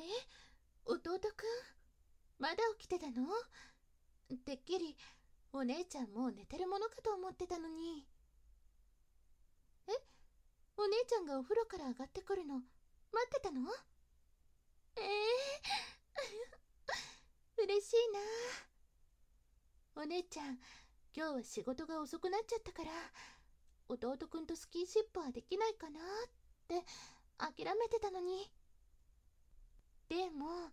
れ弟くんまだ起きてたの？てっきりお姉ちゃんもう寝てるものかと思ってたのに。え？お姉ちゃんがお風呂から上がってくるの待ってたの？ええー、嬉しいな。お姉ちゃん今日は仕事が遅くなっちゃったから弟くんとスキンシップはできないかなって諦めてたのに。でも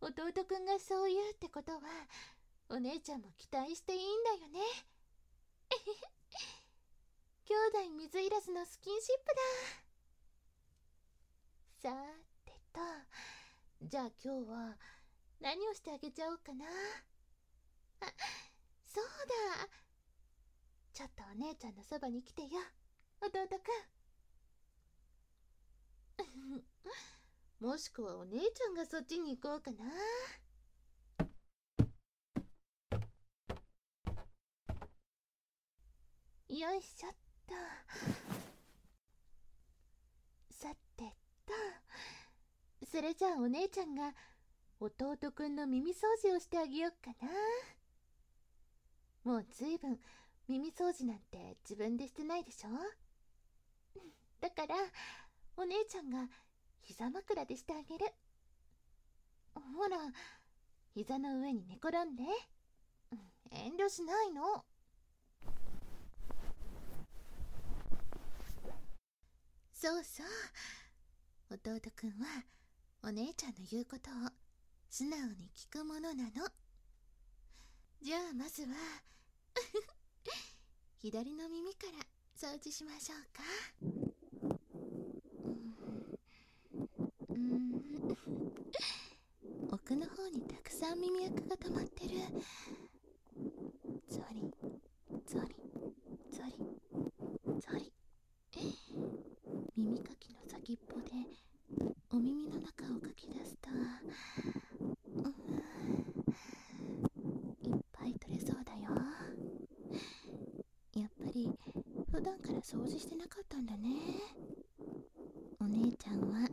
弟くんがそう言うってことはお姉ちゃんも期待していいんだよね。兄弟水入らずのスキンシップだ。さてとじゃあ今日は何をしてあげちゃおうかな。あそうだ。ちょっとお姉ちゃんのそばに来てよ弟くん。もしくはお姉ちゃんがそっちに行こうかな。よいしょっと。さてと。それじゃあお姉ちゃんが弟くんの耳掃除をしてあげよっかな。もうずいぶん耳掃除なんて自分でしてないでしょ？だからお姉ちゃんが膝枕でしてあげる。ほら膝の上に寝転んで。遠慮しないの。そうそう。弟くんはお姉ちゃんの言うことを素直に聞くものなの。じゃあまずは 左の耳から掃除しましょうかうん奥の方にたくさん耳垢が溜まってる。ゾリゾリゾリゾリ耳かきの先っぽでお耳の中をかき出すと、うん、いっぱい取れそうだよ。やっぱり普段から掃除してなかったんだね。お姉ちゃんは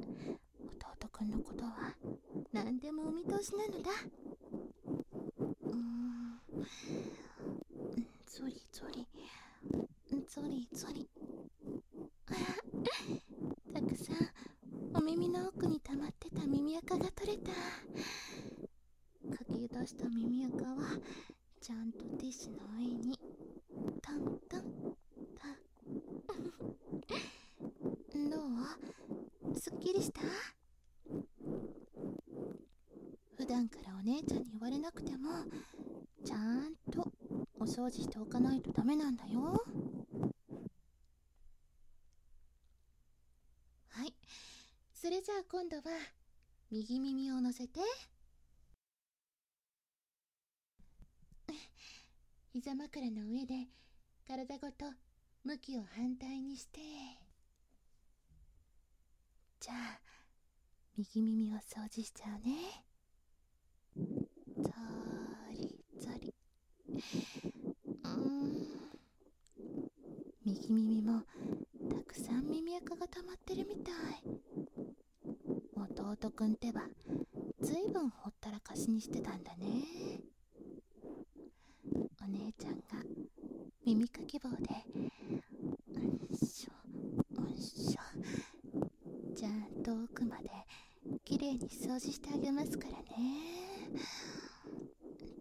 弟くんのことは何でもお見通しなのだ？うん。ゾリゾリゾリゾリたくさんお耳の奥に溜まってた耳垢が取れた。かき出した耳垢はちゃんとティッシュの上に。タンタンタン。どう？すっきりした普段からお姉ちゃんに言われなくてもちゃんとお掃除しておかないとダメなんだよ。はい。それじゃあ今度は右耳を乗せて。膝枕の上で体ごと向きを反対にして。じゃあ右耳を掃除しちゃうね。ザリザリうん。右耳もたくさん耳垢が溜まってるみたい。弟くんってばずいぶんほったらかしにしてたんだね。お姉ちゃんが耳かき棒でうんしょうんしょちゃんと奥まできれいに掃除してあげますからね。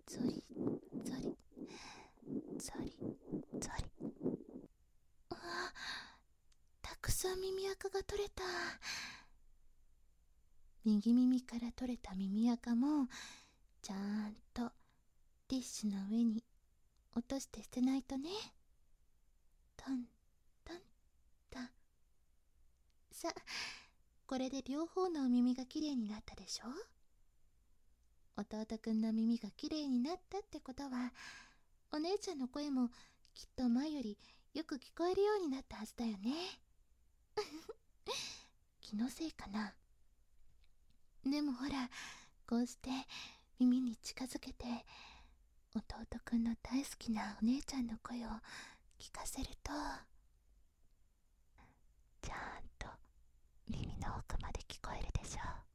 ゾリゾリゾリ。ゾリ。あたくさん耳垢が取れた。右耳から取れた耳垢もちゃんとティッシュの上に落として捨てないとね。トントントン。さこれで両方のお耳がきれいになったでしょ？弟くんの耳がきれいになったってことはお姉ちゃんの声もきっと前よりよく聞こえるようになったはずだよね。気のせいかな。でもほらこうして耳に近づけて弟くんの大好きなお姉ちゃんの声を聞かせるとちゃんと耳の奥まで聞こえるでしょ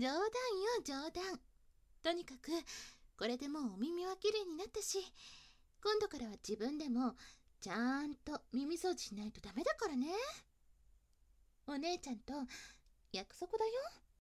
冗談よ冗談。とにかくこれでもうお耳はきれいになったし今度からは自分でもちゃんと耳掃除しないとダメだからねお姉ちゃんと約束だよ